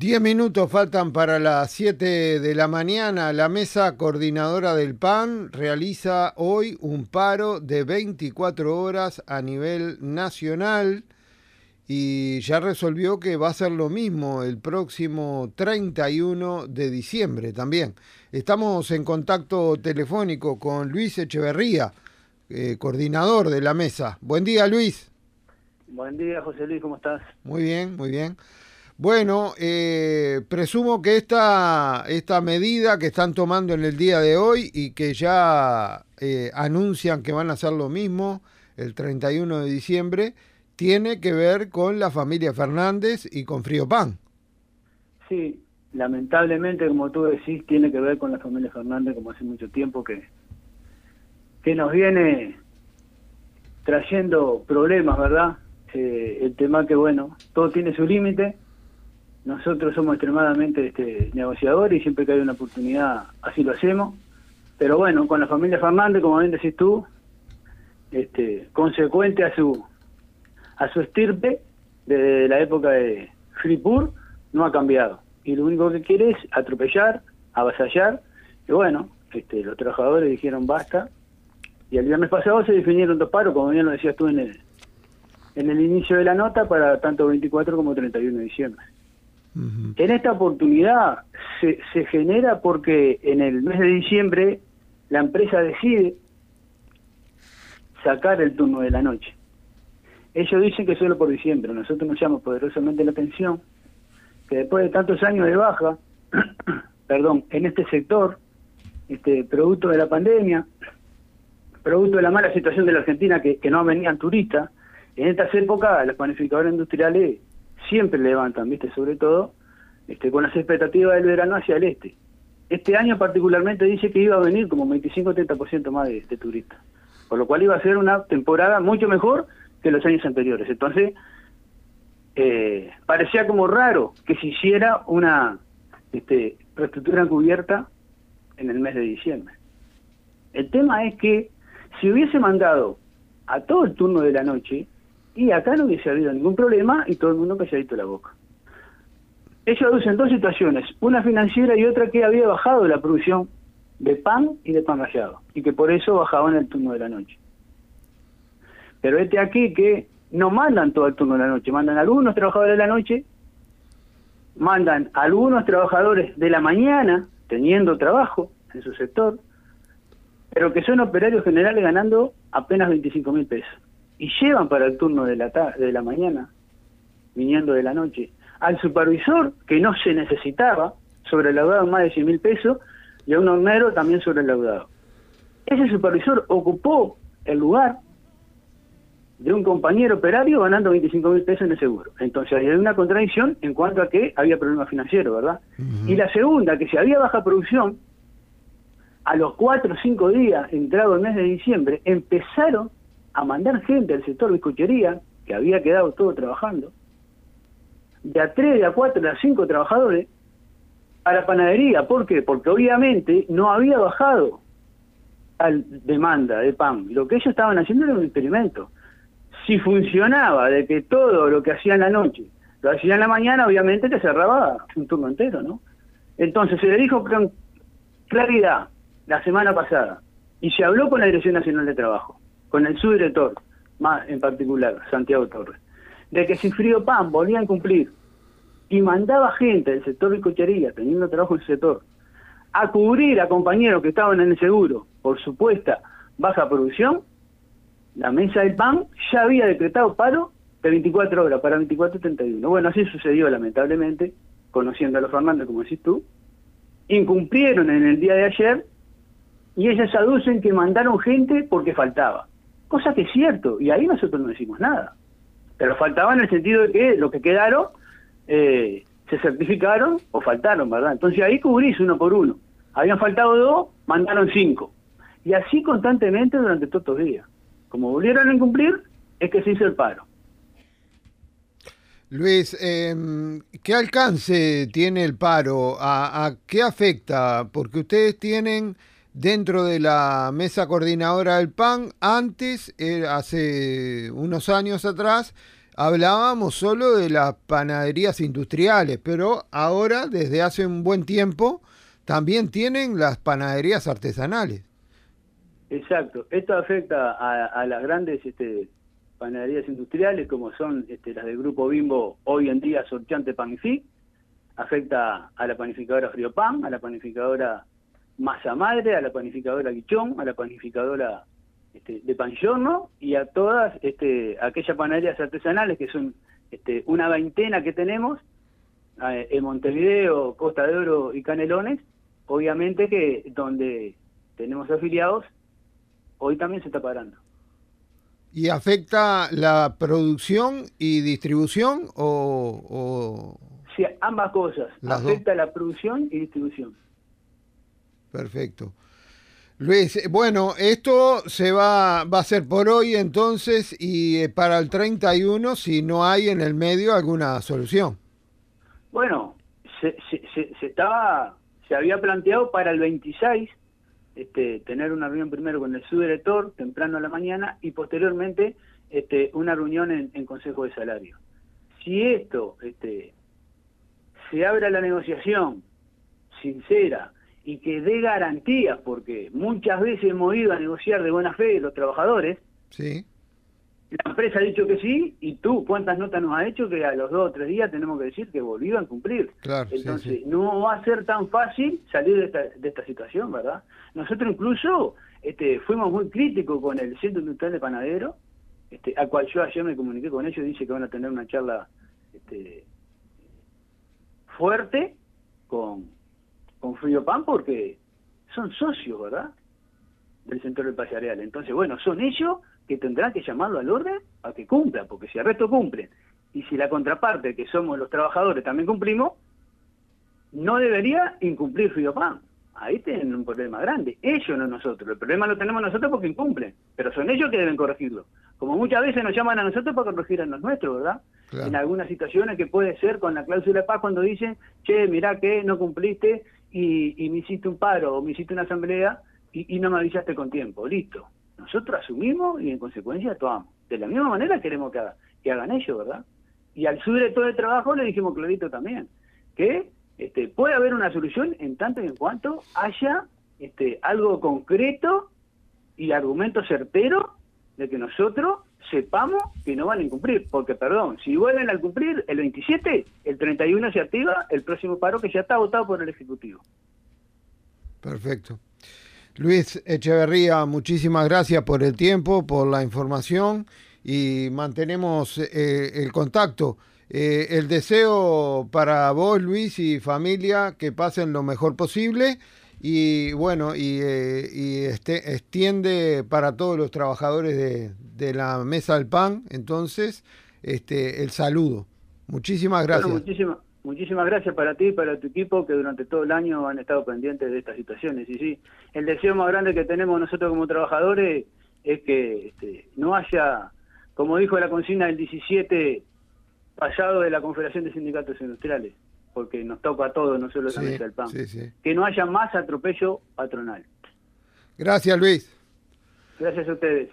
Diez minutos faltan para las 7 de la mañana. La mesa coordinadora del PAN realiza hoy un paro de 24 horas a nivel nacional y ya resolvió que va a ser lo mismo el próximo 31 de diciembre también. Estamos en contacto telefónico con Luis Echeverría, eh, coordinador de la mesa. Buen día, Luis. Buen día, José Luis, ¿cómo estás? Muy bien, muy bien. Bueno, eh, presumo que esta, esta medida que están tomando en el día de hoy y que ya eh, anuncian que van a hacer lo mismo el 31 de diciembre, tiene que ver con la familia Fernández y con Frío Pan. Sí, lamentablemente, como tú decís, tiene que ver con la familia Fernández, como hace mucho tiempo que, que nos viene trayendo problemas, ¿verdad? Eh, el tema que, bueno, todo tiene su límite nosotros somos extremadamente este, negociadores y siempre que hay una oportunidad así lo hacemos. Pero bueno, con la familia Fernández, como bien decís tú, este, consecuente a su a su estirpe desde la época de Freepur, no ha cambiado. Y lo único que quiere es atropellar, avasallar. Y bueno, este, los trabajadores dijeron basta. Y el viernes pasado se definieron dos paros, como bien lo decías tú en el, en el inicio de la nota, para tanto 24 como 31 de diciembre. En esta oportunidad se, se genera porque en el mes de diciembre la empresa decide sacar el turno de la noche. Ellos dicen que solo por diciembre, nosotros nos llamamos poderosamente la atención que después de tantos años de baja, perdón, en este sector, este producto de la pandemia, producto de la mala situación de la Argentina que, que no venían turistas, en estas épocas los planificadores industriales siempre levantan, ¿viste? Sobre todo este, con las expectativas del verano hacia el este. Este año particularmente dice que iba a venir como 25-30% más de, turistas, por lo cual iba a ser una temporada mucho mejor que los años anteriores. Entonces, eh, parecía como raro que se hiciera una este, reestructura encubierta en el mes de diciembre. El tema es que si hubiese mandado a todo el turno de la noche, y acá no hubiese habido ningún problema y todo el mundo calladito la boca. Ellos aducen dos situaciones, una financiera y otra que había bajado la producción de pan y de pan rallado, y que por eso bajaban el turno de la noche. Pero este aquí que no mandan todo el turno de la noche, mandan algunos trabajadores de la noche, mandan algunos trabajadores de la mañana teniendo trabajo en su sector, pero que son operarios generales ganando apenas 25 mil pesos y llevan para el turno de la, de la mañana, viniendo de la noche, al supervisor que no se necesitaba, sobre laudado más de 100 mil pesos, y a un hornero también sobre laudado. Ese supervisor ocupó el lugar de un compañero operario ganando 25 mil pesos en el seguro. Entonces hay una contradicción en cuanto a que había problemas financieros, ¿verdad? Y la segunda, que si había baja producción, a los cuatro o cinco días, entrado el mes de diciembre, empezaron a mandar gente al sector bizcochería, que había quedado todo trabajando, de a tres, de a cuatro, de a cinco trabajadores, a la panadería. ¿Por qué? Porque obviamente no había bajado la demanda de pan. Lo que ellos estaban haciendo era un experimento. Si funcionaba de que todo lo que hacían la noche lo hacían en la mañana, obviamente te cerraba un turno entero, ¿no? Entonces se le dijo con claridad la semana pasada y se habló con la Dirección Nacional de Trabajo con el subdirector, más en particular, Santiago Torres, de que si Frío Pan volvían a cumplir. Y mandaba gente del sector de cochería, teniendo trabajo en el sector, a cubrir a compañeros que estaban en el seguro. Por supuesta baja producción, la mesa del PAN ya había decretado paro de 24 horas para 24.31. Bueno, así sucedió lamentablemente, conociendo a los Fernández, como decís tú, incumplieron en el día de ayer y ellas aducen que mandaron gente porque faltaba cosa que es cierto, y ahí nosotros no decimos nada. Pero faltaba en el sentido de que lo que quedaron eh, se certificaron o faltaron, ¿verdad? Entonces ahí cubrís uno por uno. Habían faltado dos, mandaron cinco. Y así constantemente durante todos estos días. Como volvieron a incumplir, es que se hizo el paro. Luis, em, ¿qué alcance tiene el paro? ¿A, qué afecta? Porque ustedes tienen dentro de la mesa coordinadora del PAN. Antes, hace unos años atrás, hablábamos solo de las panaderías industriales, pero ahora, desde hace un buen tiempo, también tienen las panaderías artesanales. Exacto. Esto afecta a, las grandes este, panaderías industriales, como son este, las del Grupo Bimbo, hoy en día Sorchante Panific. Afecta a la panificadora Pan, a la panificadora Masa Madre, a la panificadora Guichón, a la panificadora este, de Pangiorno y a todas este, aquellas panaderías artesanales, que son este, una veintena que tenemos eh, en Montevideo, Costa de Oro y Canelones, obviamente que donde tenemos afiliados, hoy también se está parando. ¿Y afecta la producción y distribución o...? Sí, ambas cosas. afecta la producción y distribución. Perfecto. Luis, bueno, esto se va, va a ser por hoy entonces y eh, para el 31 si no hay en el medio alguna solución. Bueno, se, se, estaba, se había planteado para el 26 este, tener una reunión primero con el subdirector temprano a la mañana y posteriormente este, una reunión en, en Consejo de Salario. Si esto este, se abre la negociación sincera, y que dé garantías, porque muchas veces hemos ido a negociar de buena fe los trabajadores. Sí. La empresa ha dicho que sí, y tú, ¿cuántas notas nos ha hecho que a los dos o tres días tenemos que decir que volvían a cumplir? Claro, Entonces, no va a ser tan fácil salir de esta, de esta situación, ¿verdad? Nosotros incluso este, fuimos muy críticos con el Centro Industrial de Panadero, este, al cual yo ayer me comuniqué con ellos, dice que van a tener una charla este, fuerte con con Frío Pan porque son socios, ¿verdad? Del sector empresarial. Entonces, bueno, son ellos que tendrán que llamarlo al orden a que cumpla, porque si el resto cumplen y si la contraparte, que somos los trabajadores, también cumplimos, no debería incumplir Frío Pan. Ahí tienen un problema grande. Ellos, no nosotros. El problema lo tenemos nosotros porque incumplen, pero son ellos que deben corregirlo. Como muchas veces nos llaman a nosotros para corregir a los nuestros, ¿verdad? En algunas situaciones que puede ser con la cláusula de paz cuando dicen, che, mirá que no cumpliste y, me hiciste un paro o me hiciste una asamblea y, no me avisaste con tiempo. Listo. Nosotros asumimos y en consecuencia actuamos. De la misma manera queremos que, que hagan ellos, ¿verdad? Y al subdirector de trabajo le dijimos clarito también, que este, puede haber una solución en tanto y en cuanto haya este, algo concreto y argumento certero de que nosotros sepamos que no van a incumplir, porque perdón, si vuelven a cumplir el 27, el 31 se activa el próximo paro que ya está votado por el Ejecutivo. Perfecto. Luis Echeverría, muchísimas gracias por el tiempo, por la información y mantenemos eh, el contacto. Eh, el deseo para vos, Luis, y familia, que pasen lo mejor posible y bueno, y, eh, y este, extiende para todos los trabajadores de, de, la Mesa del Pan, entonces, este, el saludo. Muchísimas gracias. muchísimas, muchísimas gracias para ti y para tu equipo que durante todo el año han estado pendientes de estas situaciones. Y sí, el deseo más grande que tenemos nosotros como trabajadores es que este, no haya, como dijo la consigna del 17 pasado de la Confederación de Sindicatos Industriales, porque nos toca a todos, no solo la mesa del pan. Que no haya más atropello patronal. Gracias, Luis. Gracias a ustedes.